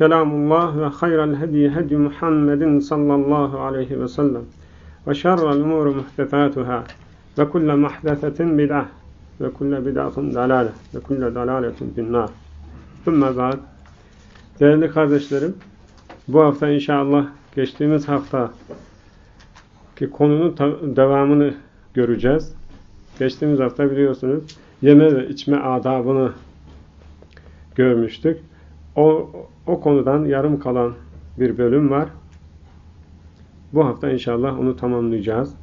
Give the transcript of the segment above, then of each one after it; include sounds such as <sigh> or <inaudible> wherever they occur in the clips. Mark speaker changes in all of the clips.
Speaker 1: kelamullah ve hayral hediye hedi Muhammedin sallallahu aleyhi ve sellem. Ve şerrel umuru muhtefatuhâ. Ve kulle muhdefetin bid'ah. Ve kulle bid'atın dalale ve kulle dalaletin binnâr Thumma ba'd. Değerli kardeşlerim bu hafta inşallah geçtiğimiz hafta ki konunun devamını göreceğiz. Geçtiğimiz hafta biliyorsunuz yeme ve içme adabını görmüştük. O, o konudan yarım kalan bir bölüm var. Bu hafta inşallah onu tamamlayacağız.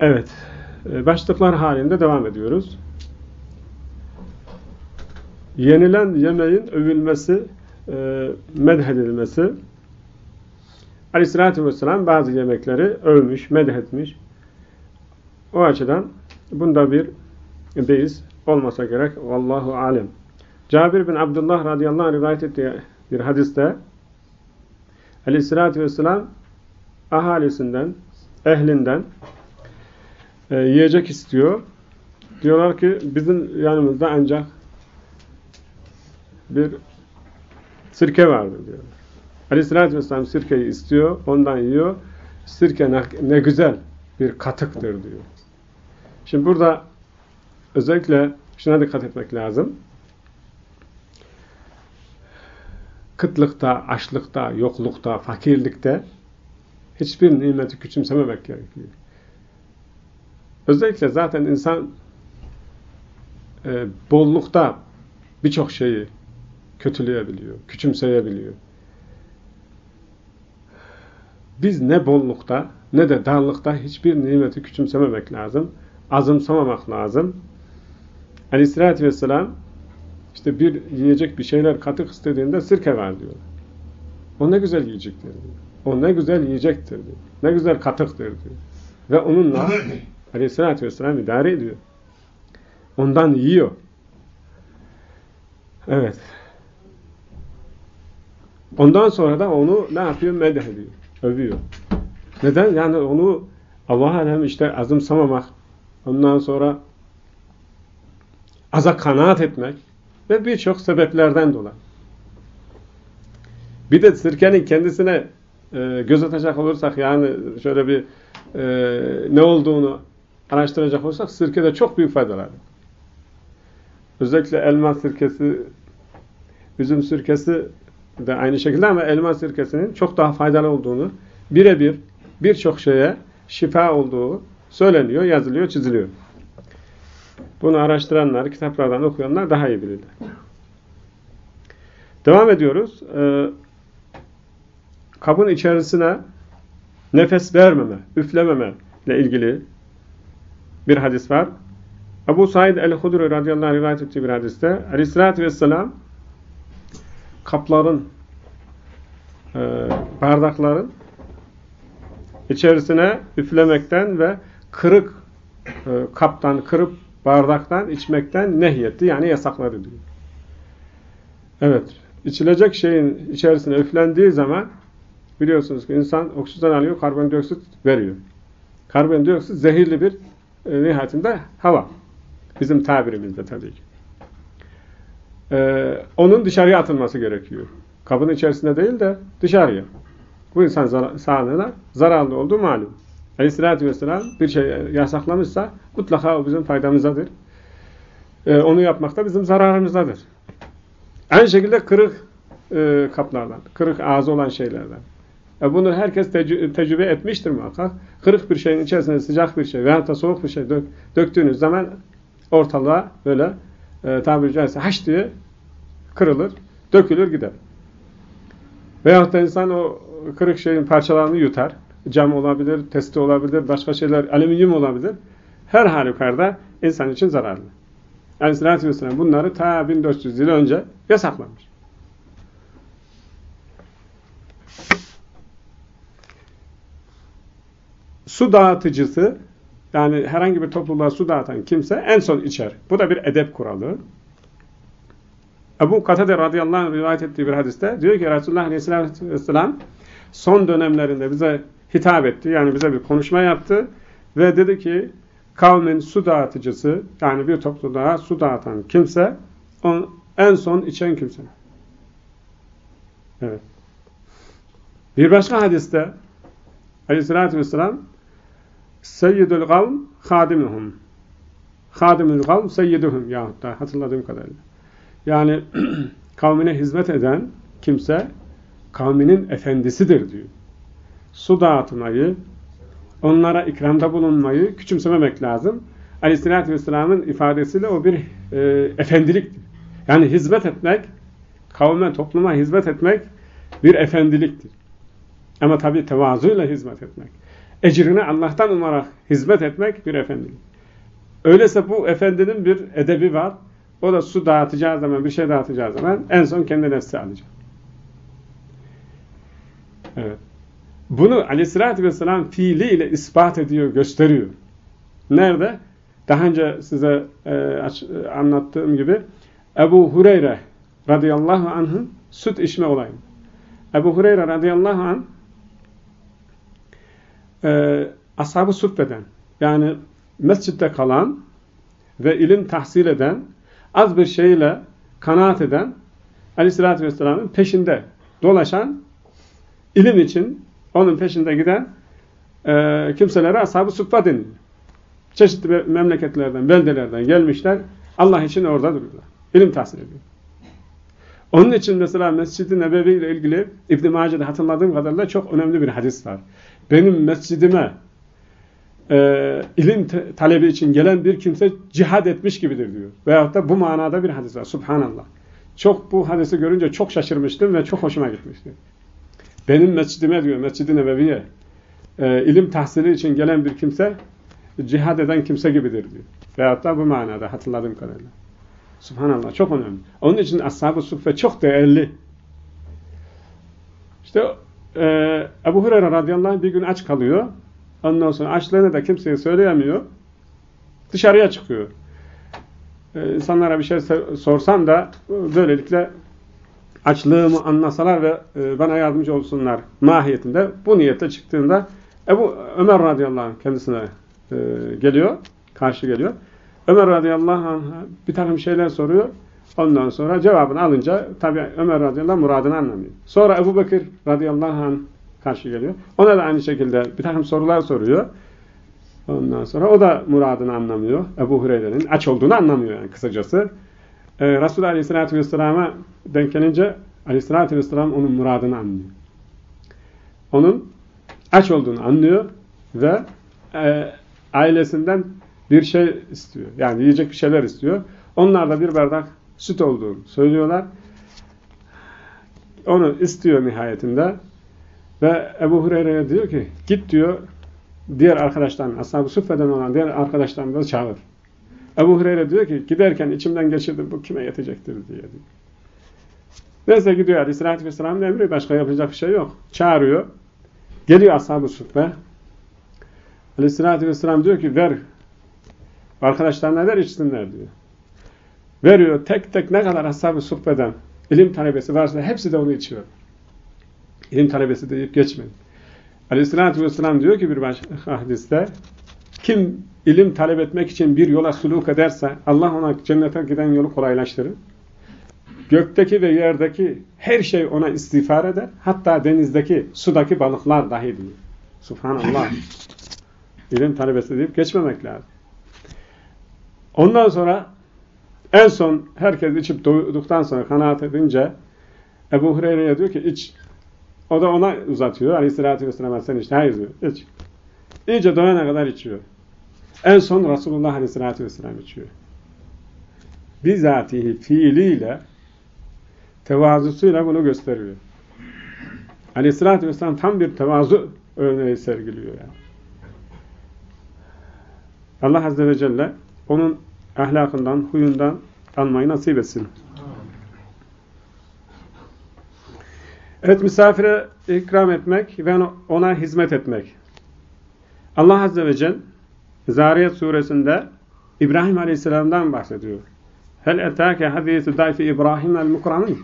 Speaker 1: Evet, başlıklar halinde devam ediyoruz. Yenilen yemeğin övülmesi, e, medhedilmesi. Aleyhissalatü vesselam bazı yemekleri övmüş, medhetmiş. O açıdan bunda bir beis olmasa gerek. Vallahu alem. Cabir bin Abdullah radıyallahu anh rivayet ettiği bir hadiste Aleyhissalatü vesselam ahalisinden, ehlinden e, yiyecek istiyor. Diyorlar ki bizim yanımızda ancak bir sirke vardır diyorlar. Aleyhissalatü vesselam sirkeyi istiyor, ondan yiyor. Sirke ne, ne güzel bir katıktır diyor. Şimdi burada özellikle şuna dikkat etmek lazım. Kıtlıkta, açlıkta, yoklukta, fakirlikte hiçbir nimeti küçümsememek gerekiyor. Özellikle zaten insan e, bollukta birçok şeyi kötüleyebiliyor, küçümseyebiliyor. Biz ne bollukta ne de darlıkta hiçbir nimeti küçümsememek lazım. Azımsamamak lazım. Aleyhissalatü vesselam işte bir yiyecek bir şeyler katık istediğinde sirke var diyor. O ne güzel yiyecektir diyor. O ne güzel yiyecektir diyor. Ne güzel katıktır diyor. Ve onunla <laughs> Aleyhissalatü vesselam idare ediyor. Ondan yiyor. Evet. Ondan sonra da onu ne yapıyor? Medh ediyor. Övüyor. Neden? Yani onu Allah alem işte azımsamamak, ondan sonra aza kanaat etmek ve birçok sebeplerden dolayı. Bir de sirkenin kendisine e, göz atacak olursak yani şöyle bir e, ne olduğunu araştıracak olursak sirkede çok büyük faydalar. Özellikle elma sirkesi, üzüm sirkesi de aynı şekilde ama elma sirkesinin çok daha faydalı olduğunu birebir birçok şeye şifa olduğu söyleniyor, yazılıyor, çiziliyor. Bunu araştıranlar, kitaplardan okuyanlar daha iyi bilirler. Devam ediyoruz. Ee, kabın içerisine nefes vermeme, üflememe ile ilgili bir hadis var. Ebu Said el-Hudri radıyallahu anh rivayet ettiği bir hadiste Aleyhisselatü vesselam kapların e, bardakların içerisine üflemekten ve kırık e, kaptan, kırıp bardaktan içmekten nehyetti. Yani yasakladı diyor. Evet. içilecek şeyin içerisine üflendiği zaman biliyorsunuz ki insan oksijen alıyor, karbondioksit veriyor. Karbondioksit zehirli bir e, nihayetinde hava. Bizim tabirimizde tabii ki. Ee, onun dışarıya atılması gerekiyor. Kabın içerisinde değil de dışarıya. Bu insan zar sağlığına zararlı olduğu malum. Aleyhissalatü vesselam bir şey yasaklamışsa mutlaka o bizim faydamızadır. Ee, onu yapmak da bizim zararımızdadır. Aynı şekilde kırık e, kaplardan, kırık ağzı olan şeylerden. E bunu herkes tecrü tecrübe etmiştir muhakkak. Kırık bir şeyin içerisine sıcak bir şey veyahut da soğuk bir şey dök döktüğünüz zaman ortalığa böyle e, tabiri caizse haş diye kırılır, dökülür gider. Veyahut da insan o kırık şeyin parçalarını yutar. Cam olabilir, testi olabilir, başka şeyler, alüminyum olabilir. Her halükarda insan için zararlı. Aleyhissalatü vesselam bunları ta 1400 yıl önce yasaklamış. Su dağıtıcısı yani herhangi bir topluluğa su dağıtan kimse en son içer. Bu da bir edep kuralı. Ebu Katade radıyallahu anh rivayet ettiği bir hadiste diyor ki Resulullah aleyhissalatü vesselam son dönemlerinde bize hitap etti. Yani bize bir konuşma yaptı ve dedi ki kavmin su dağıtıcısı yani bir topluluğa su dağıtan kimse on, en son içen kimse. Evet. Bir başka hadiste aleyhissalatü vesselam seyyidül kavm hadimuhum hadimül kavm seyyiduhum yahut da hatırladığım kadarıyla. Yani <clears throat> kavmine hizmet eden kimse kavminin efendisidir diyor. Su dağıtmayı, onlara ikramda bulunmayı küçümsememek lazım. Aleyhisselatü Vesselam'ın ifadesiyle o bir e, efendiliktir. Yani hizmet etmek, kavme, topluma hizmet etmek bir efendiliktir. Ama tabi tevazuyla hizmet etmek. Ecrini Allah'tan umarak hizmet etmek bir efendilik. Öyleyse bu efendinin bir edebi var. O da su dağıtacağı zaman, bir şey dağıtacağı zaman en son kendi nefsi alacak. Evet. Bunu aleyhissalatü vesselam fiiliyle ispat ediyor, gösteriyor. Nerede? Daha önce size e, aç, e, anlattığım gibi Ebu Hureyre radıyallahu anh'ın süt içme olayı. Ebu Hureyre radıyallahu anh e, ashab-ı yani mescitte kalan ve ilim tahsil eden az bir şeyle kanaat eden aleyhissalatü vesselamın peşinde dolaşan ilim için onun peşinde giden e, kimselere ashab-ı suffa. Çeşitli memleketlerden, beldelerden gelmişler. Allah için orada duruyorlar. İlim tahsil ediyor. Onun için mesela Mescid-i Nebevi ile ilgili İbn-i Mace'de hatırladığım kadarıyla çok önemli bir hadis var. Benim mescidime e, ilim talebi için gelen bir kimse cihad etmiş gibidir diyor. Veyahut da bu manada bir hadis var. Subhanallah. Çok bu hadisi görünce çok şaşırmıştım ve çok hoşuma gitmişti. Benim mescidime diyor, Mescid-i Nebevi'ye e, ilim tahsili için gelen bir kimse cihad eden kimse gibidir diyor. Veyahut da bu manada hatırladığım kadarıyla. Subhanallah çok önemli. Onun için Ashab-ı Suffe çok değerli. İşte e, Ebu Hureyre radıyallahu anh bir gün aç kalıyor. Ondan sonra açlığını da kimseye söyleyemiyor. Dışarıya çıkıyor. Ee, insanlara bir şey sorsam da böylelikle açlığımı anlasalar ve e, bana yardımcı olsunlar mahiyetinde bu niyette çıktığında Ebu Ömer radıyallahu anh kendisine e, geliyor, karşı geliyor. Ömer radıyallahu anh bir takım şeyler soruyor. Ondan sonra cevabını alınca tabi Ömer radıyallahu anh muradını anlamıyor. Sonra Ebu Bekir radıyallahu anh karşı geliyor. Ona da aynı şekilde bir takım sorular soruyor. Ondan sonra o da muradını anlamıyor. Ebu Hureyre'nin aç olduğunu anlamıyor yani kısacası. Ee, Resulullah Aleyhisselatü Vesselam'a denk gelince Aleyhisselatü Vesselam onun muradını anlıyor. Onun aç olduğunu anlıyor ve e, ailesinden bir şey istiyor. Yani yiyecek bir şeyler istiyor. Onlar da bir bardak süt olduğunu söylüyorlar. Onu istiyor nihayetinde. Ve Ebu Hureyre'ye diyor ki git diyor diğer arkadaşlarını, Ashab-ı olan diğer arkadaşlarını da çağır. Ebu Hureyre diyor ki giderken içimden geçirdim bu kime yetecektir diye diyor. Neyse gidiyor Aleyhisselatü Vesselam'ın emri başka yapacak bir şey yok. Çağırıyor. Geliyor Ashab-ı Suffe. Aleyhisselatü Vesselam diyor ki ver arkadaşlarına ver içsinler diyor. Veriyor tek tek ne kadar Ashab-ı Suffe'den ilim talebesi varsa hepsi de onu içiyor. İlim talebesi deyip geçmeyin. Aleyhissalatü vesselam diyor ki bir başka <laughs> hadiste kim ilim talep etmek için bir yola suluk ederse Allah ona cennete giden yolu kolaylaştırır. Gökteki ve yerdeki her şey ona istiğfar eder. Hatta denizdeki, sudaki balıklar dahi diyor. Subhanallah. İlim talebesi deyip geçmemek lazım. Ondan sonra En son herkes içip doyduktan sonra kanaat edince Ebu Hureyre'ye diyor ki iç. O da ona uzatıyor. Aleyhissalatü vesselam sen işte. Hayır diyor. İç. İyice doyana kadar içiyor. En son Resulullah Aleyhisselatü Vesselam içiyor. Bizatihi fiiliyle tevazusuyla bunu gösteriyor. Aleyhisselatü Vesselam tam bir tevazu örneği sergiliyor yani. Allah Azze ve Celle onun ahlakından, huyundan almayı nasip etsin. Evet, misafire ikram etmek ve ona hizmet etmek. Allah Azze ve Celle Zariyet suresinde İbrahim Aleyhisselam'dan bahsediyor. Hel etâke hadîsü dayfi İbrahim el-Mukramin.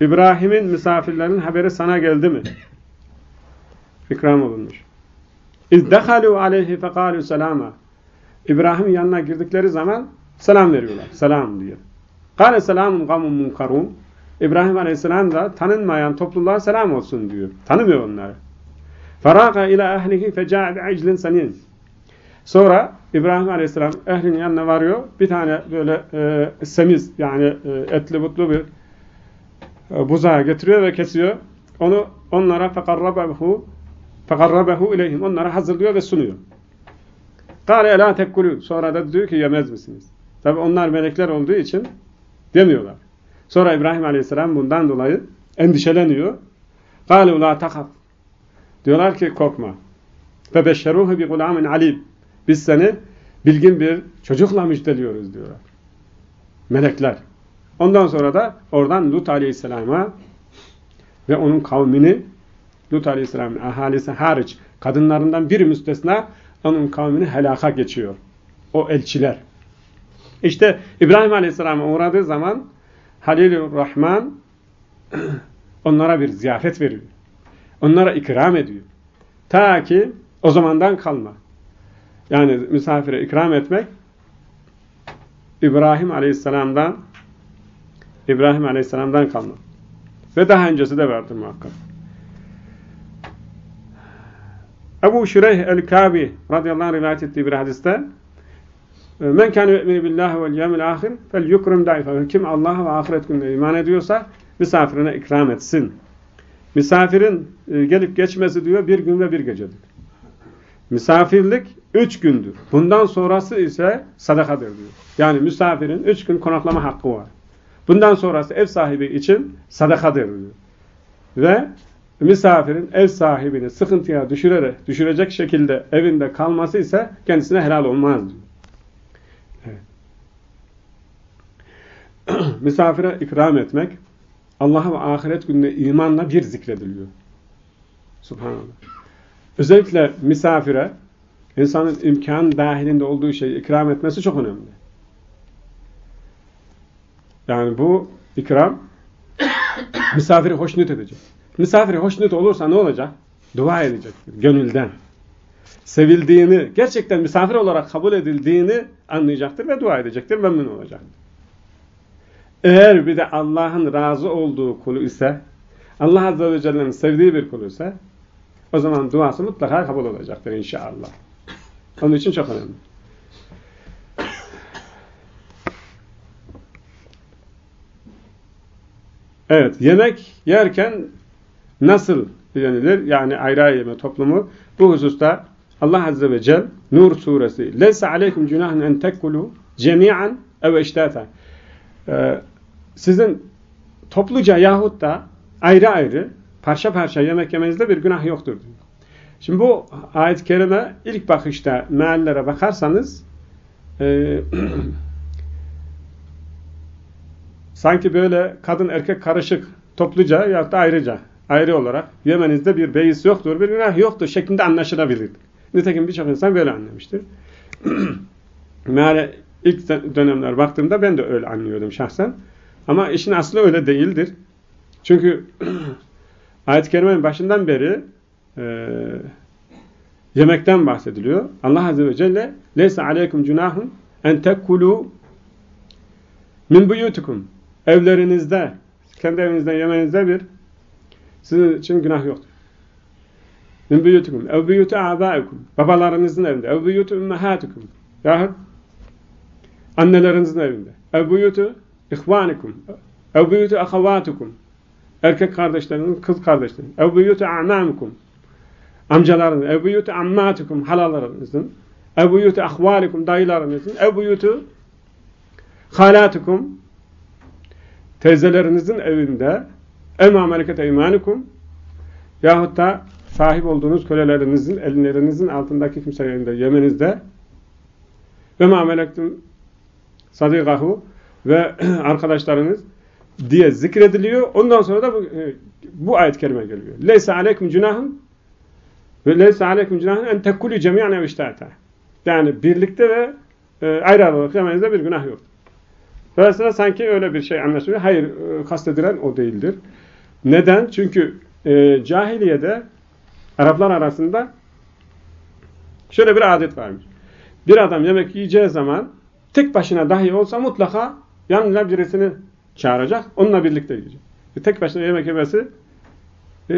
Speaker 1: İbrahim'in misafirlerinin haberi sana geldi mi? İkram olunmuş. İzdehalû aleyhi fekâlû selâmâ. İbrahim yanına girdikleri zaman selam veriyorlar. Selam diyor. Kâle selamun gamun munkarun. İbrahim Aleyhisselam da tanınmayan topluluğa selam olsun diyor. Tanımıyor onları. Faraga ila ehlihi feca'a bi'iclin sanin. Sonra İbrahim Aleyhisselam ehlinin yanına varıyor. Bir tane böyle e, semiz yani e, etli butlu bir e, buzağı getiriyor ve kesiyor. Onu onlara fekarrabehu fekarrabehu ileyhim. Onlara hazırlıyor ve sunuyor. Kale elâ tekkulû. Sonra da diyor ki yemez misiniz? Tabi onlar melekler olduğu için demiyorlar. Sonra İbrahim Aleyhisselam bundan dolayı endişeleniyor. Kale ulâ takaf. Diyorlar ki korkma. Febeşşeruhu bi gulamin alim. Biz seni bilgin bir çocukla müjdeliyoruz diyorlar. Melekler. Ondan sonra da oradan Lut aleyhisselama ve onun kavmini Lut aleyhisselamın ahalisi hariç kadınlarından biri müstesna onun kavmini helaka geçiyor. O elçiler. İşte İbrahim aleyhisselama uğradığı zaman Halilur Rahman <clears throat> onlara bir ziyafet veriyor. Onlara ikram ediyor. Ta ki o zamandan kalma. Yani misafire ikram etmek İbrahim Aleyhisselam'dan İbrahim Aleyhisselam'dan kalma. Ve daha öncesi de vardır muhakkak. Ebu Şireyh el-Kabi radıyallahu anh rivayet ettiği bir hadiste Men kâne yu'minu billahi vel yevmil ahir fel yukrim daife. Kim Allah'a ve ahiret gününe iman ediyorsa misafirine ikram etsin. Misafirin e, gelip geçmesi diyor bir gün ve bir gecedir. Misafirlik üç gündür. Bundan sonrası ise sadakadır diyor. Yani misafirin üç gün konaklama hakkı var. Bundan sonrası ev sahibi için sadakadır diyor. Ve misafirin ev sahibini sıkıntıya düşürerek, düşürecek şekilde evinde kalması ise kendisine helal olmaz diyor. Evet. <clears throat> Misafire ikram etmek Allah'a ve ahiret gününe imanla bir zikrediliyor. Subhanallah. Özellikle misafire insanın imkan dahilinde olduğu şeyi ikram etmesi çok önemli. Yani bu ikram <coughs> misafiri hoşnut edecek. Misafiri hoşnut olursa ne olacak? Dua edecektir gönülden. Sevildiğini, gerçekten misafir olarak kabul edildiğini anlayacaktır ve dua edecektir, memnun olacaktır. Eğer bir de Allah'ın razı olduğu kulu ise, Allah Azze ve Celle'nin sevdiği bir kulu ise, o zaman duası mutlaka kabul olacaktır inşallah. Onun için çok önemli. Evet, yemek yerken nasıl yenilir? Yani ayrı yeme toplumu. Bu hususta Allah Azze ve Celle Nur suresi aleykum günahın en tekkulu cemi'an ev eştata ee, sizin topluca yahut da ayrı ayrı parça parça yemek yemenizde bir günah yoktur. Şimdi bu ayet-i kerime ilk bakışta meallere bakarsanız e, <clears throat> sanki böyle kadın erkek karışık topluca ya da ayrıca ayrı olarak yemenizde bir beis yoktur, bir günah yoktur şeklinde anlaşılabilir. Nitekim birçok insan böyle anlamıştır. <clears throat> Meğer ilk dönemler baktığımda ben de öyle anlıyordum şahsen. Ama işin aslı öyle değildir. Çünkü <clears throat> ayet-i kerimenin başından beri e, yemekten bahsediliyor. Allah Azze ve Celle leysa aleykum cunahun en tekkulu min buyutukum evlerinizde kendi evinizden yemenizde bir sizin için günah yoktur. Min buyutukum ev buyutu a'baikum babalarınızın evinde ev buyutu ümmehatukum yahut annelerinizin evinde. Ev buyutu ihvanikum. Ev buyutu ahavatukum. Erkek kardeşlerinin kız kardeşlerinin. Ev buyutu a'mamukum. Amcalarınızın. Ev buyutu ammatukum. Halalarınızın. Ev buyutu ahvalikum. Dayılarınızın. Ev buyutu halatukum. Teyzelerinizin evinde. Ev ma meleket eymanukum. Yahut da sahip olduğunuz kölelerinizin, ellerinizin altındaki kimselerin de yemenizde ve ma melektum sadikahu ve <clears throat> arkadaşlarınız diye zikrediliyor. Ondan sonra da bu, e, bu ayet kerime geliyor. Leysa aleyküm günahın ve leysa aleyküm günahın en tekkulü cemiyen eviştâta. Yani birlikte ve e, ayrı aralık yemenizde bir günah yok. Dolayısıyla sanki öyle bir şey anlaşılıyor. Hayır, e, kastedilen o değildir. Neden? Çünkü e, cahiliyede Araplar arasında şöyle bir adet varmış. Bir adam yemek yiyeceği zaman tek başına dahi olsa mutlaka yanına birisini çağıracak. Onunla birlikte yiyecek. E, tek başına yemek yemesi e,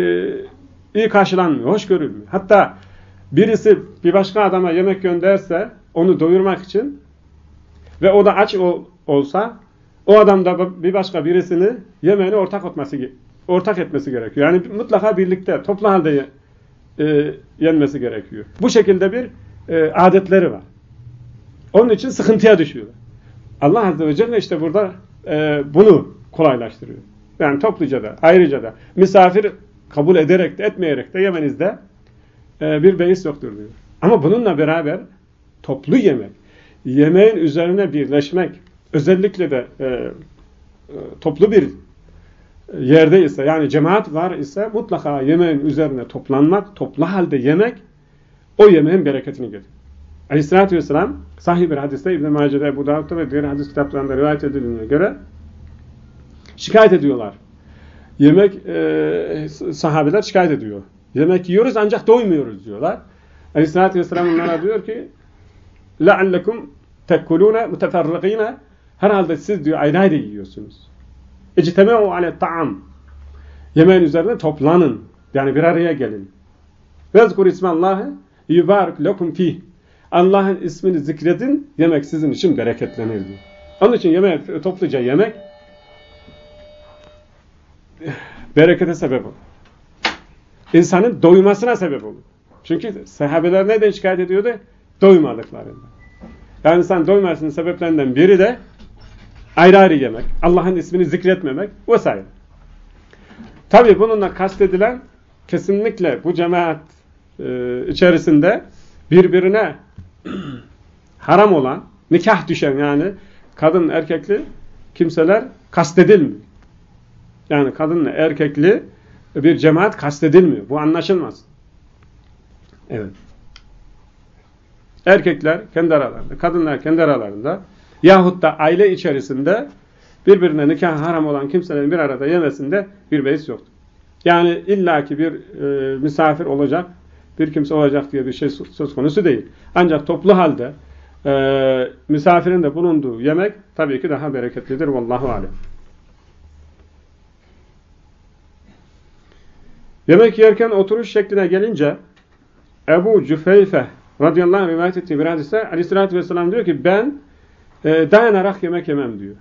Speaker 1: iyi karşılanmıyor, hoş görülmüyor. Hatta birisi bir başka adama yemek gönderse onu doyurmak için ve o da aç ol, olsa o adam da bir başka birisini yemeğini ortak etmesi, ortak etmesi gerekiyor. Yani mutlaka birlikte, toplu halde e, yenmesi gerekiyor. Bu şekilde bir e, adetleri var. Onun için sıkıntıya düşüyor. Allah Azze ve Celle işte burada e, bunu kolaylaştırıyor. Yani topluca da, ayrıca da misafir kabul ederek de etmeyerek de yemenizde e, bir beis yoktur diyor. Ama bununla beraber toplu yemek, yemeğin üzerine birleşmek, özellikle de e, e, toplu bir yerde ise yani cemaat var ise mutlaka yemeğin üzerine toplanmak, toplu halde yemek o yemeğin bereketini getirir. Aleyhissalatü vesselam sahih bir hadiste İbn-i Mace'de, Ebu Davud'da ve diğer hadis kitaplarında rivayet edildiğine göre şikayet ediyorlar. Yemek e, sahabeler şikayet ediyor. Yemek yiyoruz ancak doymuyoruz diyorlar. Aleyhissalatü vesselam onlara diyor ki لَعَلَّكُمْ تَكُّلُونَ مُتَفَرِّقِينَ Herhalde siz diyor ayrı ayrı yiyorsunuz. اِجْتَمَعُوا عَلَى الطَّعَمْ Yemeğin üzerine toplanın. Yani bir araya gelin. وَذْكُرْ اِسْمَ اللّٰهِ يُبَارِكْ لَكُمْ ف۪يهِ Allah'ın ismini zikredin, yemek sizin için bereketlenir diyor. Onun için yemek, topluca yemek berekete sebep olur. İnsanın doymasına sebep olur. Çünkü sahabeler neden şikayet ediyordu? Doymadıklarında. Yani insan doymasının sebeplerinden biri de ayrı ayrı yemek, Allah'ın ismini zikretmemek vs. Tabi bununla kastedilen kesinlikle bu cemaat e, içerisinde birbirine <clears throat> haram olan, nikah düşen yani kadın erkekli kimseler kastedilmiyor. Yani kadınla erkekli bir cemaat kastedilmiyor. Bu anlaşılmaz. Evet. Erkekler kendi aralarında, kadınlar kendi aralarında yahut da aile içerisinde birbirine nikah haram olan kimselerin bir arada yemesinde bir beis yoktur. Yani illaki bir e, misafir olacak, bir kimse olacak diye bir şey söz konusu değil. Ancak toplu halde e, misafirin de bulunduğu yemek tabii ki daha bereketlidir. Vallahu alem. Yemek yerken oturuş şekline gelince Ebu Cüfeyfe radıyallahu anh rivayet ettiği bir hadiste aleyhissalatü vesselam diyor ki ben e, dayanarak yemek yemem diyor.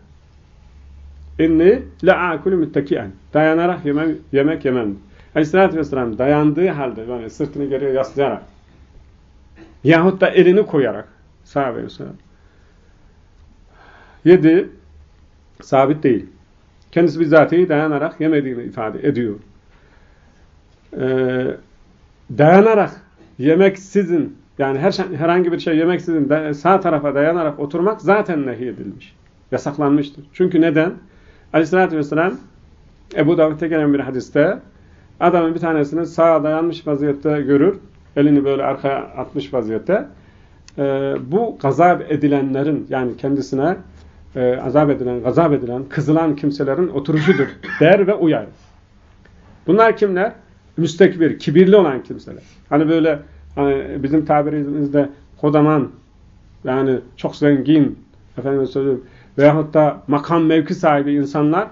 Speaker 1: İnni le'akülü müttekiyen. Dayanarak yemem, yemek yemem. Aleyhissalatü vesselam dayandığı halde yani sırtını geriye yaslayarak yahut da elini koyarak sahabe vesselam yedi sabit değil. Kendisi bizatihi dayanarak yemediğini ifade ediyor. Ee, dayanarak yemek sizin yani her şey, herhangi bir şey yemek sizin sağ tarafa dayanarak oturmak zaten nehyedilmiş. Yasaklanmıştır. Çünkü neden? Aleyhissalatü vesselam Ebu Davud'da gelen bir hadiste adamın bir tanesini sağa dayanmış vaziyette görür. Elini böyle arkaya atmış vaziyette. Ee, bu gazap edilenlerin yani kendisine e, azap edilen, gazap edilen, kızılan kimselerin oturuşudur <coughs> der ve uyar. Bunlar kimler? Müstekbir, kibirli olan kimseler. Hani böyle hani bizim tabirimizde kodaman yani çok zengin efendim söyleyeyim veyahut da makam mevki sahibi insanlar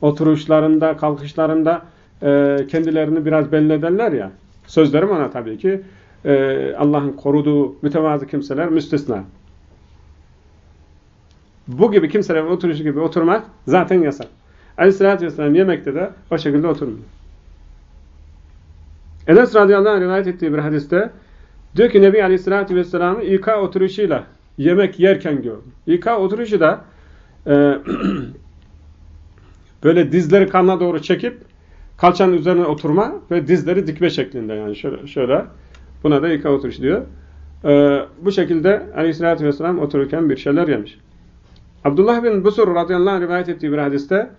Speaker 1: oturuşlarında, kalkışlarında e, kendilerini biraz belli ederler ya. Sözlerim ona tabii ki e, Allah'ın koruduğu mütevazı kimseler müstesna. Bu gibi kimselerin oturuşu gibi oturmak zaten yasak. Aleyhissalatü vesselam yemekte de o şekilde oturmuyor. Enes radıyallahu anh rivayet ettiği bir hadiste diyor ki Nebi aleyhissalatü vesselam'ı İK oturuşuyla yemek yerken gördüm. İK oturuşu da e, <clears throat> böyle dizleri kanla doğru çekip kalçanın üzerine oturma ve dizleri dikme şeklinde yani şöyle, şöyle. buna da İK oturuşu diyor. E, bu şekilde aleyhissalatü vesselam otururken bir şeyler yemiş. Abdullah bin Busur radıyallahu anh rivayet ettiği bir hadiste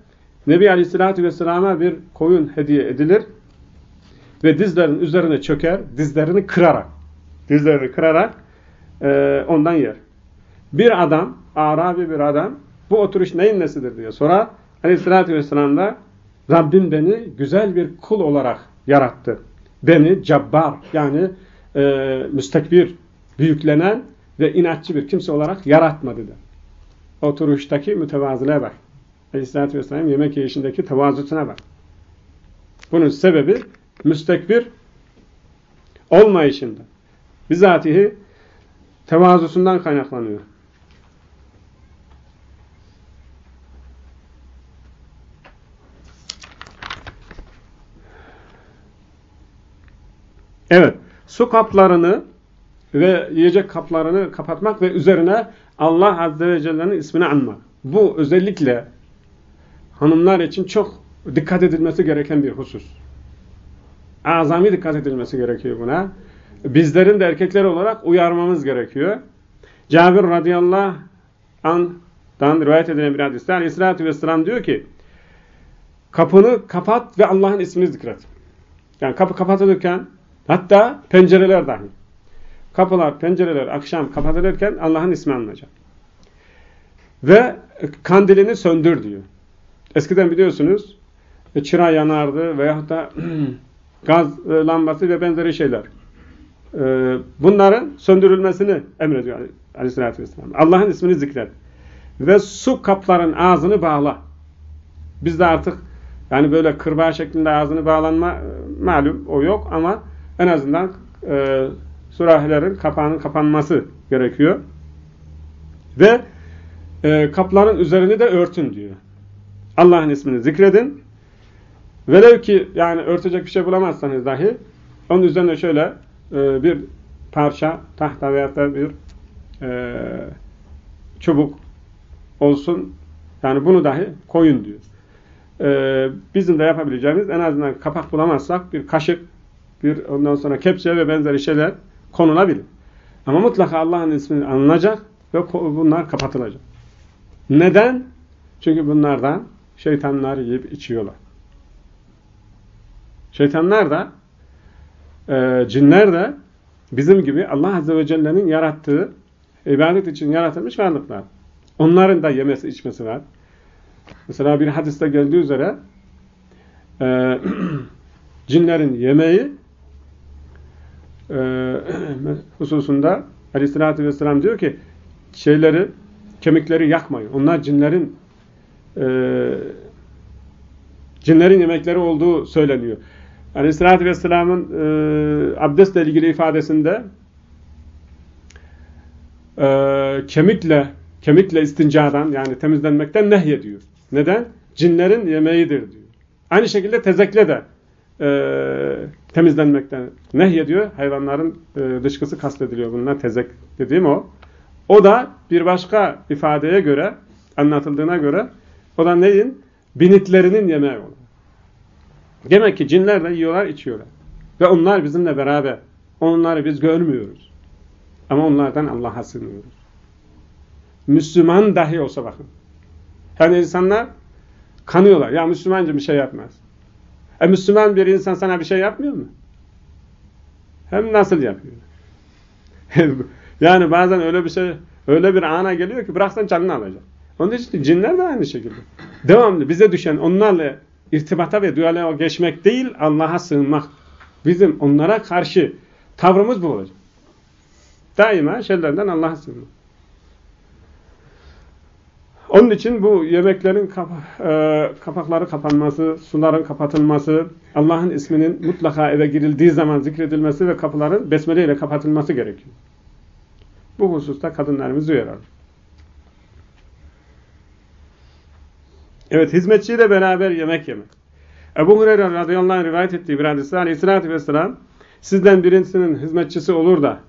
Speaker 1: Nebi aleyhissalatü vesselama bir koyun hediye edilir ve dizlerin üzerine çöker, dizlerini kırarak dizlerini kırarak e, ondan yer. Bir adam, Arabi bir adam bu oturuş neyin nesidir diye sorar. Aleyhissalatü vesselam da Rabbim beni güzel bir kul olarak yarattı. Beni cabbar yani e, müstekbir, büyüklenen ve inatçı bir kimse olarak yaratmadı der. Oturuştaki mütevazılığa bak. Aleyhissalatü vesselam yemek yiyişindeki tevazusuna bak. Bunun sebebi müstekbir olmayışında. Bizatihi tevazusundan kaynaklanıyor. Evet, su kaplarını ve yiyecek kaplarını kapatmak ve üzerine Allah Azze ve Celle'nin ismini anmak. Bu özellikle hanımlar için çok dikkat edilmesi gereken bir husus. Azami dikkat edilmesi gerekiyor buna. Bizlerin de erkekler olarak uyarmamız gerekiyor. Cabir radıyallahu anh'dan rivayet edilen bir hadiste aleyhissalatü vesselam diyor ki kapını kapat ve Allah'ın ismini zikret. Yani kapı kapatılırken hatta pencereler dahi. Kapılar, pencereler akşam kapatılırken Allah'ın ismi anılacak. Ve kandilini söndür diyor. Eskiden biliyorsunuz e, çıra yanardı veyahut da <clears throat> gaz e, lambası ve benzeri şeyler. E, bunların söndürülmesini emrediyor aleyhissalatü vesselam. Allah'ın ismini zikret. Ve su kapların ağzını bağla. Bizde artık yani böyle kırbağa şeklinde ağzını bağlanma malum o yok ama en azından e, sürahilerin kapağının kapanması gerekiyor. Ve e, kapların üzerini de örtün diyor. Allah'ın ismini zikredin. Velev ki yani örtecek bir şey bulamazsanız dahi onun üzerine şöyle e, bir parça tahta veya da bir e, çubuk olsun. Yani bunu dahi koyun diyor. E, bizim de yapabileceğimiz en azından kapak bulamazsak bir kaşık, bir ondan sonra kepçe ve benzeri şeyler konulabilir. Ama mutlaka Allah'ın ismini anılacak ve bunlar kapatılacak. Neden? Çünkü bunlardan şeytanlar yiyip içiyorlar. Şeytanlar da e, cinler de bizim gibi Allah Azze ve Celle'nin yarattığı ibadet için yaratılmış varlıklar. Onların da yemesi içmesi var. Mesela bir hadiste geldiği üzere e, <clears throat> cinlerin yemeği e, <clears throat> hususunda Aleyhisselatü Vesselam diyor ki şeyleri, kemikleri yakmayın. Onlar cinlerin e, cinlerin yemekleri olduğu söyleniyor. Aleyhisselatü Vesselam'ın e, abdestle ilgili ifadesinde e, kemikle kemikle istincadan yani temizlenmekten nehyediyor. Neden? Cinlerin yemeğidir diyor. Aynı şekilde tezekle de e, temizlenmekten nehyediyor. Hayvanların e, dışkısı kastediliyor bunlar. Tezek dediğim o. O da bir başka ifadeye göre anlatıldığına göre o da neyin? Binitlerinin yemeği olur. Demek ki cinler de yiyorlar, içiyorlar. Ve onlar bizimle beraber. Onları biz görmüyoruz. Ama onlardan Allah'a sığınıyoruz. Müslüman dahi olsa bakın. Yani insanlar kanıyorlar. Ya Müslümanca bir şey yapmaz. E Müslüman bir insan sana bir şey yapmıyor mu? Hem nasıl yapıyor? <laughs> yani bazen öyle bir şey, öyle bir ana geliyor ki bıraksan canını alacak. Onun için cinler de aynı şekilde. Devamlı bize düşen onlarla irtibata ve diyaloğa geçmek değil, Allah'a sığınmak. Bizim onlara karşı tavrımız bu olacak. Daima şeylerden Allah'a sığınmak. Onun için bu yemeklerin kap e, kapakları kapanması, suların kapatılması, Allah'ın isminin mutlaka eve girildiği zaman zikredilmesi ve kapıların besmele ile kapatılması gerekiyor. Bu hususta kadınlarımızı uyaralım. Evet hizmetçiyle beraber yemek yemek. Ebu Hureyre radıyallahu anh rivayet ettiği bir hadiste aleyhissalatü vesselam sizden birisinin hizmetçisi olur da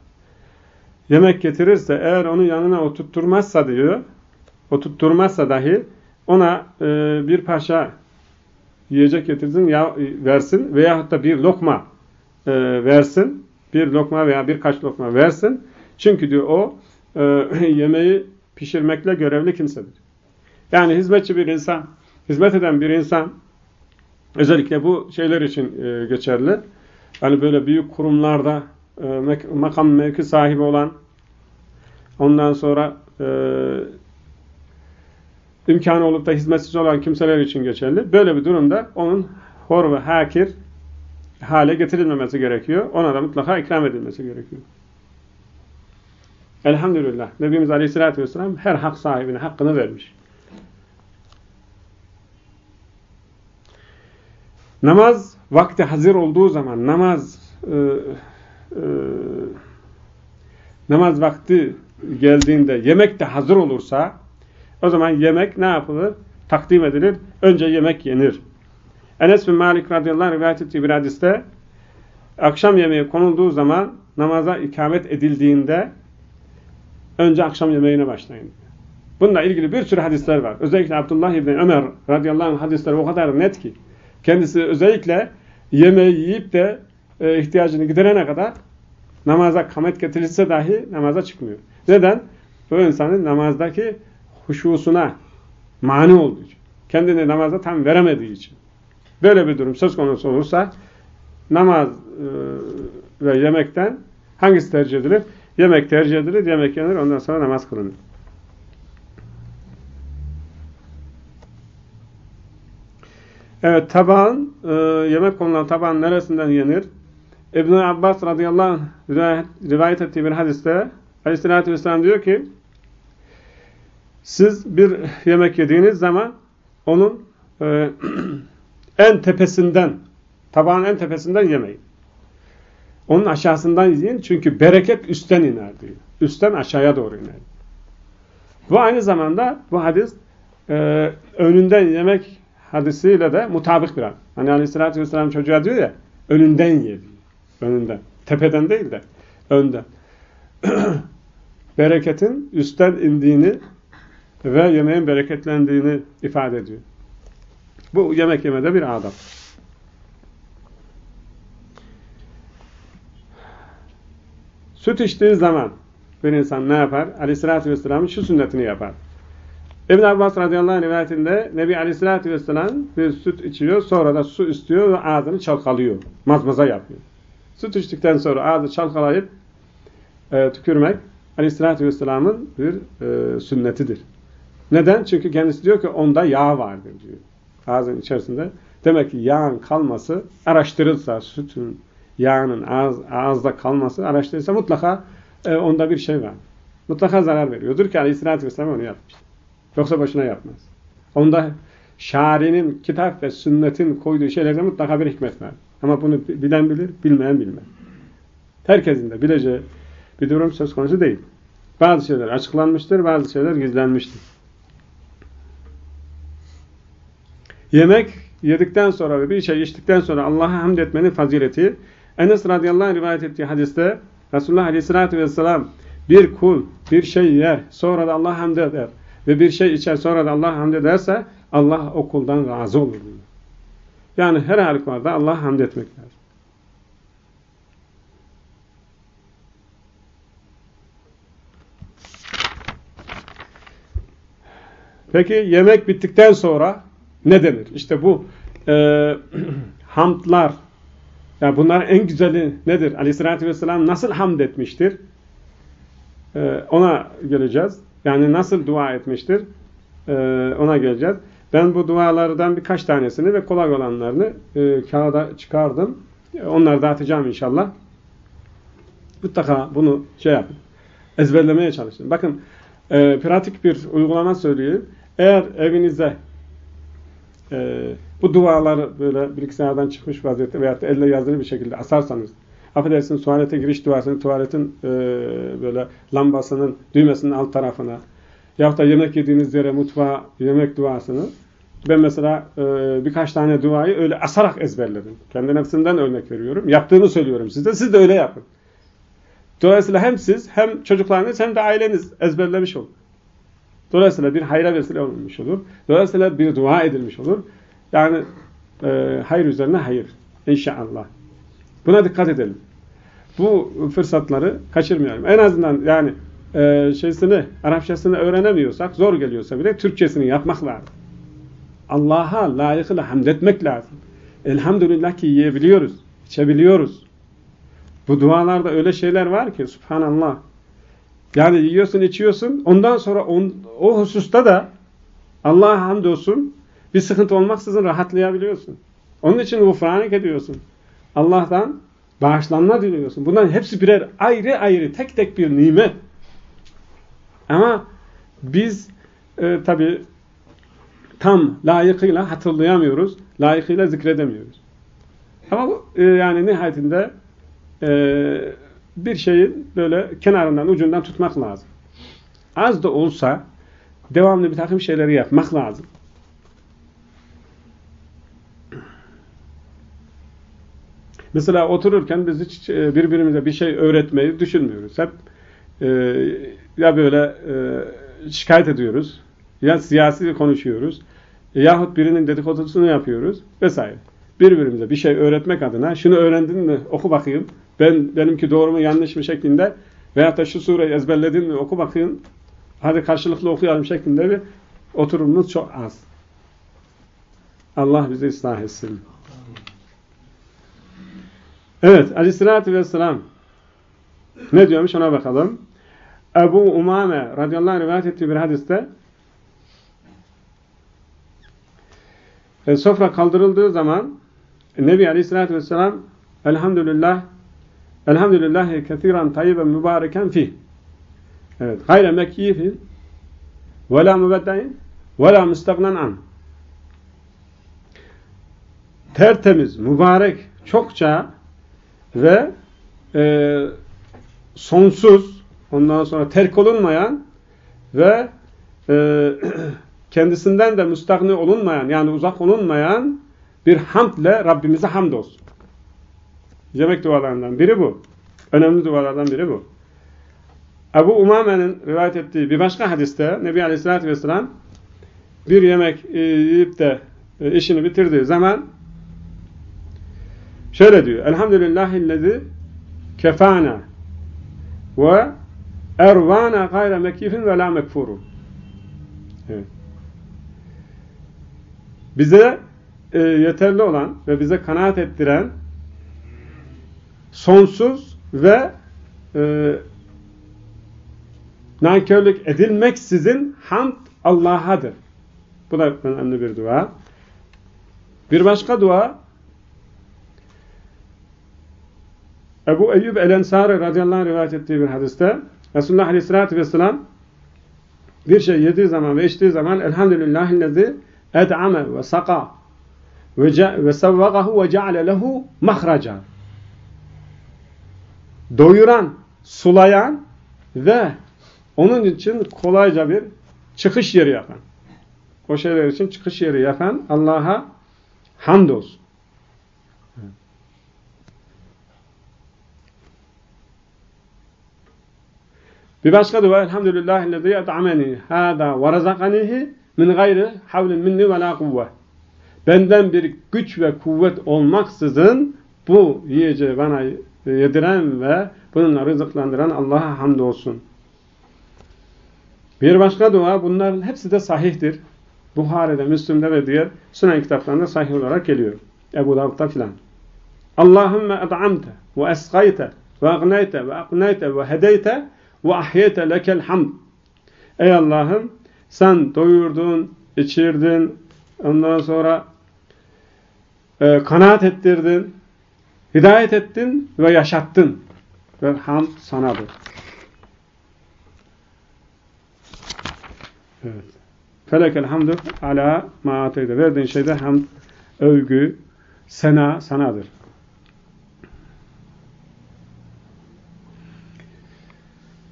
Speaker 1: yemek getirirse eğer onu yanına oturtturmazsa diyor oturtturmazsa dahi ona e, bir paşa yiyecek getirsin ya versin veyahut da bir lokma e, versin. Bir lokma veya birkaç lokma versin. Çünkü diyor o e, <laughs> yemeği pişirmekle görevli kimsedir. Yani hizmetçi bir insan, hizmet eden bir insan özellikle bu şeyler için e, geçerli. Hani böyle büyük kurumlarda e, makam mevki sahibi olan ondan sonra e, imkanı olup da hizmetsiz olan kimseler için geçerli. Böyle bir durumda onun hor ve hakir hale getirilmemesi gerekiyor. Ona da mutlaka ikram edilmesi gerekiyor. Elhamdülillah. Nebimiz Aleyhisselatü Vesselam her hak sahibine hakkını vermiş. Namaz vakti hazır olduğu zaman namaz e, e, namaz vakti geldiğinde yemek de hazır olursa o zaman yemek ne yapılır? Takdim edilir. Önce yemek yenir. Enes bin Malik radıyallahu anh rivayet ettiği bir hadiste akşam yemeği konulduğu zaman namaza ikamet edildiğinde önce akşam yemeğine başlayın. Bununla ilgili bir sürü hadisler var. Özellikle Abdullah İbni Ömer radıyallahu anh hadisleri o kadar net ki kendisi özellikle yemeği yiyip de e, ihtiyacını giderene kadar namaza kamet getirilse dahi namaza çıkmıyor. Neden? Bu insanın namazdaki huşusuna mani olduğu için. Kendini namaza tam veremediği için. Böyle bir durum söz konusu olursa namaz e, ve yemekten hangisi tercih edilir? Yemek tercih edilir, yemek yenir, ondan sonra namaz kılınır. Evet, tabağın, e, yemek konulan tabağın neresinden yenir? ibn Abbas radıyallahu anh rivayet ettiği bir hadiste aleyhissalatü vesselam diyor ki siz bir yemek yediğiniz zaman onun e, <clears throat> en tepesinden, tabağın en tepesinden yemeyin. Onun aşağısından yiyin çünkü bereket üstten iner diyor. Üstten aşağıya doğru iner. Bu aynı zamanda bu hadis e, önünden yemek hadisiyle de mutabık bir hadis. Hani aleyhissalatü vesselam çocuğa diyor ya önünden ye diyor. Önünden. Tepeden değil de önden. <clears throat> Bereketin üstten indiğini ve yemeğin bereketlendiğini ifade ediyor. Bu yemek yemede bir adab. Süt içtiği zaman bir insan ne yapar? Aleyhissalatü vesselamın şu sünnetini yapar. İbn Abbas radıyallahu anh rivayetinde Nebi aleyhissalatü vesselam bir süt içiyor, sonra da su istiyor ve ağzını çalkalıyor. Mazmaza yapıyor. Süt içtikten sonra ağzı çalkalayıp e, tükürmek aleyhissalatü vesselamın bir e, sünnetidir. Neden? Çünkü kendisi diyor ki onda yağ vardır diyor. Ağzın içerisinde. Demek ki yağın kalması araştırılsa sütün yağının ağız, ağızda kalması araştırılsa mutlaka e, onda bir şey var. Mutlaka zarar veriyordur ki aleyhissalatü vesselam onu yapmış. Yoksa boşuna yapmaz. Onda şarinin kitap ve sünnetin koyduğu şeylerde mutlaka bir hikmet var. Ama bunu bilen bilir, bilmeyen bilmez. Herkesin de bileceği bir durum söz konusu değil. Bazı şeyler açıklanmıştır, bazı şeyler gizlenmiştir. Yemek yedikten sonra ve bir şey içtikten sonra Allah'a hamd etmenin fazileti Enes radıyallahu anh rivayet ettiği hadiste Resulullah aleyhissalatü vesselam bir kul bir şey yer sonra da Allah hamd eder ve bir şey içer sonra da Allah hamd ederse Allah o kuldan razı olur. Yani her halükarda Allah hamd etmek lazım. Peki yemek bittikten sonra ne denir? İşte bu e, <clears throat> hamdlar, yani bunlar en güzeli nedir? Aleyhissalatü vesselam nasıl hamd etmiştir? E, ona geleceğiz. Yani nasıl dua etmiştir? E, ona geleceğiz. Ben bu dualardan birkaç tanesini ve kolay olanlarını e, kağıda çıkardım. Onları dağıtacağım inşallah. Mutlaka bunu şey yapın. Ezberlemeye çalışın. Bakın e, pratik bir uygulama söyleyeyim. Eğer evinizde e, bu duaları böyle bilgisayardan çıkmış vaziyette veyahut da elle yazılı bir şekilde asarsanız affedersiniz tuvalete giriş duasını tuvaletin e, böyle lambasının düğmesinin alt tarafına yahut da yemek yediğiniz yere mutfağa yemek duasını Ben mesela e, birkaç tane duayı öyle asarak ezberledim. Kendi nefsimden örnek veriyorum. Yaptığımı söylüyorum size. Siz de öyle yapın. Dolayısıyla hem siz hem çocuklarınız hem de aileniz ezberlemiş olur. Dolayısıyla bir hayra vesile olmuş olur. Dolayısıyla bir dua edilmiş olur. Yani e, hayır üzerine hayır. İnşallah. Buna dikkat edelim. Bu fırsatları kaçırmayalım. En azından yani e, şeysini, Arapçasını öğrenemiyorsak, zor geliyorsa bile Türkçesini yapmak lazım. Allah'a layıkıyla hamd etmek lazım. Elhamdülillah ki yiyebiliyoruz, içebiliyoruz. Bu dualarda öyle şeyler var ki subhanallah. Yani yiyorsun, içiyorsun. Ondan sonra on, o hususta da Allah'a hamdolsun bir sıkıntı olmaksızın rahatlayabiliyorsun. Onun için gufranik ediyorsun. Allah'tan bağışlanma diliyorsun. Bunların hepsi birer ayrı ayrı, tek tek bir nimet. Ama biz e, tabi tam layıkıyla hatırlayamıyoruz, layıkıyla zikredemiyoruz. Ama e, yani nihayetinde e, bir şeyin böyle kenarından, ucundan tutmak lazım. Az da olsa devamlı bir takım şeyleri yapmak lazım. Mesela otururken biz hiç e, birbirimize bir şey öğretmeyi düşünmüyoruz. Hep e, ya böyle e, şikayet ediyoruz, ya siyasi konuşuyoruz, yahut birinin dedikodusunu yapıyoruz vesaire. Birbirimize bir şey öğretmek adına şunu öğrendin mi oku bakayım, ben benimki doğru mu yanlış mı şeklinde veyahut da şu sureyi ezberledin mi oku bakayım, hadi karşılıklı okuyalım şeklinde bir oturumumuz çok az. Allah bizi ıslah etsin. Evet, aleyhissalatü vesselam ne diyormuş ona bakalım. Ebu Umame radıyallahu anh rivayet ettiği bir hadiste e, sofra kaldırıldığı zaman Nebi aleyhissalatü vesselam elhamdülillah elhamdülillahi kethiren tayyiben mübareken fi evet gayre mekkiyifin ve la mübeddein ve la müstegnen an tertemiz, mübarek, çokça ve e, sonsuz ondan sonra terk olunmayan ve e, <clears throat> kendisinden de müstahni olunmayan yani uzak olunmayan bir hamdle Rabbimize hamd olsun. Yemek dualarından biri bu. Önemli dualardan biri bu. Ebu Umame'nin rivayet ettiği bir başka hadiste Nebi Aleyhisselatü Vesselam bir yemek yiyip de e, işini bitirdiği zaman şöyle diyor. Elhamdülillahillezi kefana ve ervana gayre mekifin ve la mekfurun. Evet. Bize e, yeterli olan ve bize kanaat ettiren sonsuz ve e, nankörlük edilmeksizin hamd Allah'adır. Bu da önemli bir dua. Bir başka dua Ebu Eyyub el-Ensari radıyallahu rivayet ettiği bir hadiste Resulullah aleyhissalatü vesselam bir şey yediği zaman ve içtiği zaman elhamdülillahillezi ed'ame ve saka ve sevvagahu ve ceale lehu mahraca doyuran, sulayan ve onun için kolayca bir çıkış yeri yapan. O şeyler için çıkış yeri yapan Allah'a hamdolsun. Bir başka dua elhamdülillahillezî yet'ameni hâdâ ve razakanihi min gayri havlin minni ve la kuvve. Benden bir güç ve kuvvet olmaksızın bu yiyeceği bana yediren ve bununla rızıklandıran Allah'a hamdolsun. Bir başka dua bunların hepsi de sahihtir. Buhari'de, Müslüm'de ve diğer Sünen kitaplarında sahih olarak geliyor. Ebu Davud'da filan. Allahümme ed'amte ve esgayte ve agnayte ve aknayte ve hedeyte ve ahyete lekel hamd. Ey Allah'ım sen doyurdun, içirdin, ondan sonra e, kanaat ettirdin, hidayet ettin ve yaşattın. Ve hamd sanadır. Evet. Felekel hamdü ala maateyde. Verdiğin şeyde hamd, övgü, sena sanadır.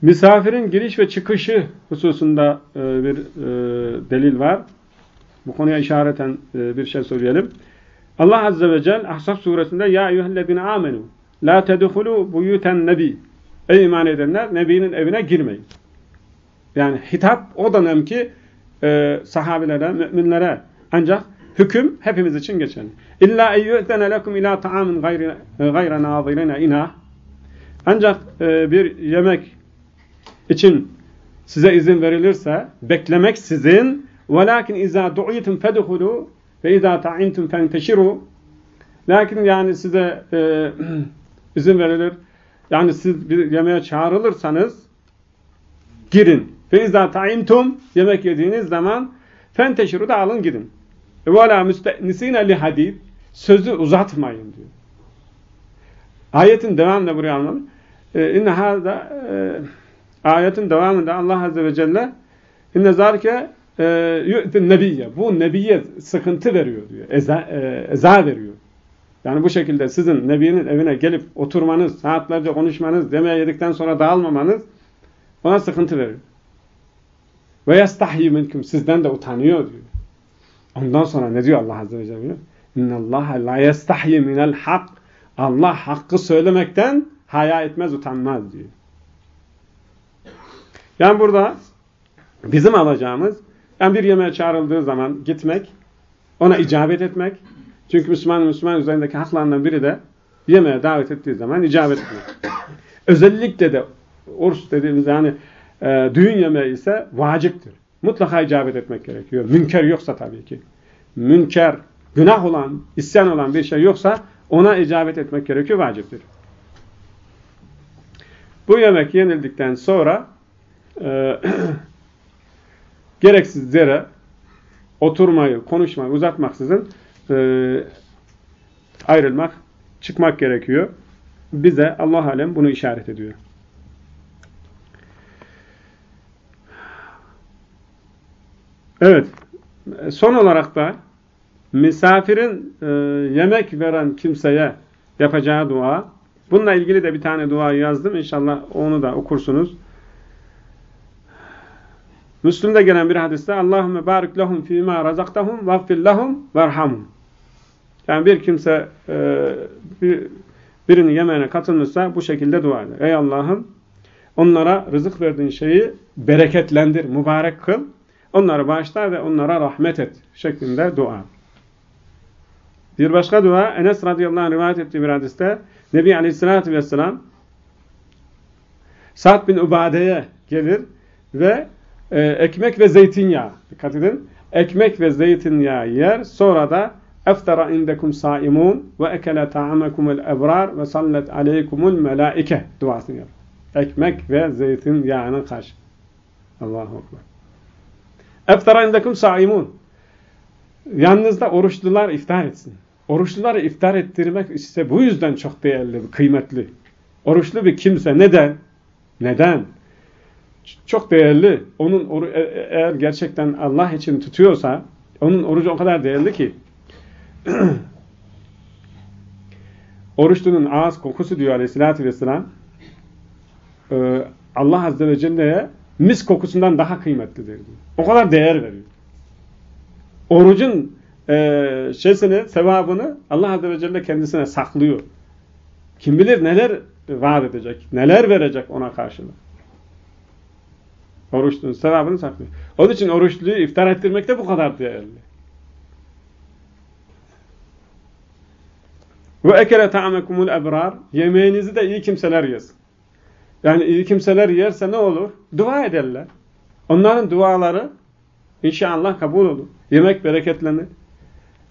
Speaker 1: Misafirin giriş ve çıkışı hususunda e, bir e, delil var. bu konuya işareten e, bir şey söyleyelim. Allah Azze ve Celle Ahzab suresinde Ya eyyühellezine amenu la tedhulu buyuten nebi Ey iman edenler Nebi'nin evine girmeyin. Yani hitap o dönemki e, sahabilere, müminlere ancak hüküm hepimiz için geçerli. İlla eyyü'zene lekum ila ta'amin gayre nazirine inah ancak e, bir yemek için size izin verilirse beklemek sizin velakin izâ du'itum fedhulû ve izâ ta'intum fenteşirû lakin yani size e, <clears throat> izin verilir. Yani siz bir yemeğe çağrılırsanız girin. Ve izâ ta'intum yemek yediğiniz zaman fenteşirû da alın gidin. Müste'nisîne li hadid sözü uzatmayın diyor. Ayetin devamında buraya anladım. E, inne hâzâ e, ayetin devamında Allah Azze ve Celle inne zâlike e, yu'tin nebiyye. Bu nebiye sıkıntı veriyor diyor. Eza, e, eza veriyor. Yani bu şekilde sizin nebinin evine gelip oturmanız, saatlerce konuşmanız, yemeği yedikten sonra dağılmamanız ona sıkıntı veriyor. Ve yastahyi minkum. Sizden de utanıyor diyor. Ondan sonra ne diyor Allah Azze ve Celle? İnne Allah la yastahyi minel hak. Allah hakkı söylemekten haya etmez, utanmaz diyor. Yani burada bizim alacağımız yani bir yemeğe çağrıldığı zaman gitmek, ona icabet etmek. Çünkü Müslüman Müslüman üzerindeki haklarından biri de yemeğe davet ettiği zaman icabet etmek. Özellikle de urs dediğimiz yani e, düğün yemeği ise vaciptir. Mutlaka icabet etmek gerekiyor. Münker yoksa tabii ki. Münker, günah olan, isyan olan bir şey yoksa ona icabet etmek gerekiyor, vaciptir. Bu yemek yenildikten sonra e, <clears throat> gereksiz yere oturmayı, konuşmayı uzatmaksızın e, ayrılmak, çıkmak gerekiyor. Bize Allah alem bunu işaret ediyor. Evet. Son olarak da misafirin e, yemek veren kimseye yapacağı dua. Bununla ilgili de bir tane dua yazdım. İnşallah onu da okursunuz. Müslüm'de gelen bir hadiste Allahümme barik lehum fîmâ razaktahum vaffir lehum verhamum. Yani bir kimse e, bir, birinin yemeğine katılmışsa bu şekilde dua eder. Ey Allah'ım onlara rızık verdiğin şeyi bereketlendir, mübarek kıl. Onları bağışla ve onlara rahmet et şeklinde dua. Bir başka dua Enes radıyallahu anh rivayet ettiği bir hadiste Nebi aleyhissalatü vesselam Sa'd bin Ubade'ye gelir ve e, ekmek ve zeytinyağı dikkat edin ekmek ve zeytinyağı yer sonra da saimun ve ekele ta'amekumul ebrar ve sallet aleykumul melaike duasını yap. Ekmek ve zeytinyağının karşı. Allahu Ekber. Eftara indekum saimun. Yanınızda oruçlular iftar etsin. Oruçluları iftar ettirmek ise bu yüzden çok değerli, kıymetli. Oruçlu bir kimse neden? Neden? Çok değerli. Onun e, e, eğer gerçekten Allah için tutuyorsa onun orucu o kadar değerli ki <clears throat> oruçlunun ağız kokusu diyor aleyhissalatü vesselam e, Allah azze ve celle'ye mis kokusundan daha kıymetlidir diyor. O kadar değer veriyor. Orucun e, şeysini, sevabını Allah Azze ve Celle kendisine saklıyor. Kim bilir neler vaat edecek, neler verecek ona karşılık. Oruçluğun sevabını saklıyor. Onun için oruçluyu iftar ettirmek de bu kadar değerli. Ve ekele ta'amekumul ebrar yemeğinizi de iyi kimseler yesin. Yani iyi kimseler yerse ne olur? Dua ederler. Onların duaları inşallah kabul olur. Yemek bereketlenir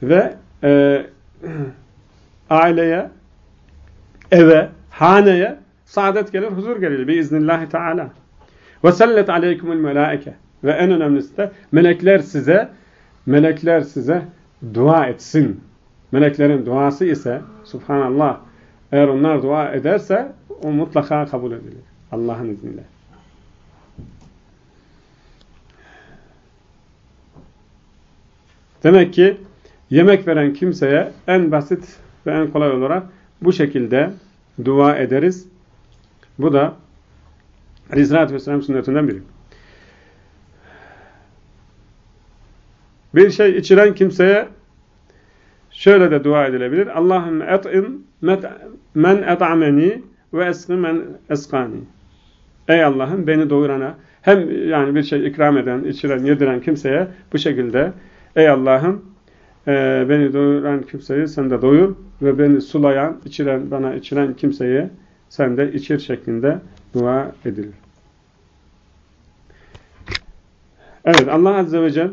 Speaker 1: ve e, <clears throat> aileye, eve, haneye saadet gelir, huzur gelir biiznillahü teala. Ve sellet aleykumul melaike. Ve en önemlisi de melekler size melekler size dua etsin. Meleklerin duası ise subhanallah eğer onlar dua ederse o mutlaka kabul edilir. Allah'ın izniyle. Demek ki yemek veren kimseye en basit ve en kolay olarak bu şekilde dua ederiz. Bu da Aleyhisselatü Vesselam sünnetinden biri. Bir şey içiren kimseye şöyle de dua edilebilir. Allahümme et'im men et'ameni ve esqi men eskani. Ey Allah'ım beni doyurana hem yani bir şey ikram eden, içiren, yediren kimseye bu şekilde ey Allah'ım e, beni doyuran kimseyi sen de doyur ve beni sulayan, içiren, bana içiren kimseye sen de içir şeklinde dua edilir. Evet Allah Azze ve Celle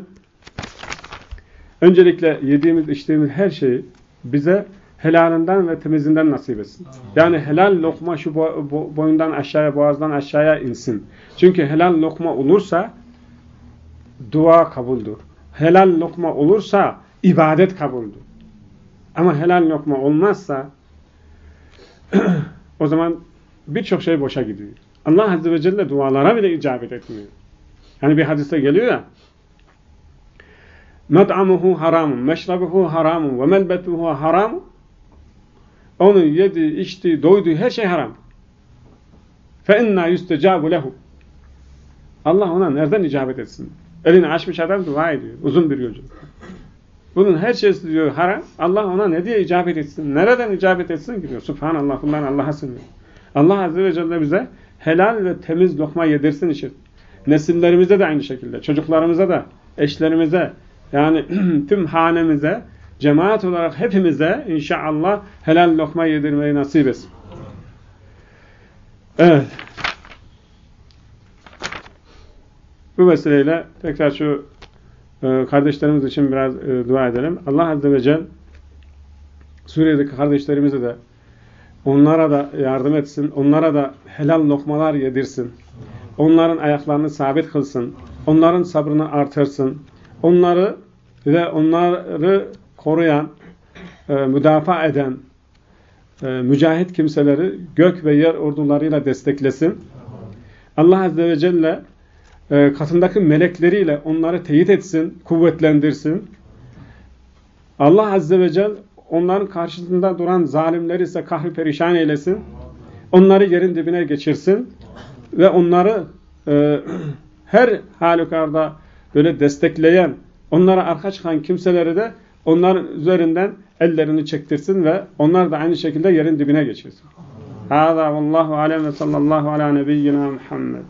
Speaker 1: öncelikle yediğimiz, içtiğimiz her şeyi bize helalinden ve temizinden nasip etsin. Yani helal lokma şu boyundan aşağıya, boğazdan aşağıya insin. Çünkü helal lokma olursa dua kabuldür. Helal lokma olursa ibadet kabuldür. Ama helal lokma olmazsa <clears throat> o zaman birçok şey boşa gidiyor. Allah Azze ve Celle dualara bile icabet etmiyor. Hani bir hadiste geliyor ya Med'amuhu haramun, meşrabuhu haramun ve melbetuhu haramun Onu yedi, içti, doydu, her şey haram. Fe inna yustecabu Allah ona nereden icabet etsin? Elini açmış adam dua ediyor. Uzun bir yolculuk. Bunun her şeysi diyor haram. Allah ona ne diye icabet etsin? Nereden icabet etsin ki diyor. Subhanallah bundan Allah'a sınıyor. Allah Azze ve Celle bize helal ve temiz lokma yedirsin için. Nesillerimize de aynı şekilde. Çocuklarımıza da, eşlerimize, yani <clears throat> tüm hanemize, cemaat olarak hepimize inşallah helal lokma yedirmeyi nasip etsin. Evet. Bu vesileyle tekrar şu e, kardeşlerimiz için biraz e, dua edelim. Allah Azze ve Celle Suriye'deki kardeşlerimize de onlara da yardım etsin. Onlara da helal lokmalar yedirsin. Onların ayaklarını sabit kılsın. Onların sabrını artırsın. Onları ve onları koruyan, e, müdafaa eden e, mücahit kimseleri gök ve yer ordularıyla desteklesin. Allah Azze ve Celle e, katındaki melekleriyle onları teyit etsin, kuvvetlendirsin. Allah Azze ve Celle onların karşısında duran zalimleri ise kahri perişan eylesin. Onları yerin dibine geçirsin ve onları e, <clears throat> her halükarda böyle destekleyen, onlara arka çıkan kimseleri de onların üzerinden ellerini çektirsin ve onlar da aynı şekilde yerin dibine geçirsin. Hâzâ vallahu alem ve sallallahu ala nebiyyina Muhammed.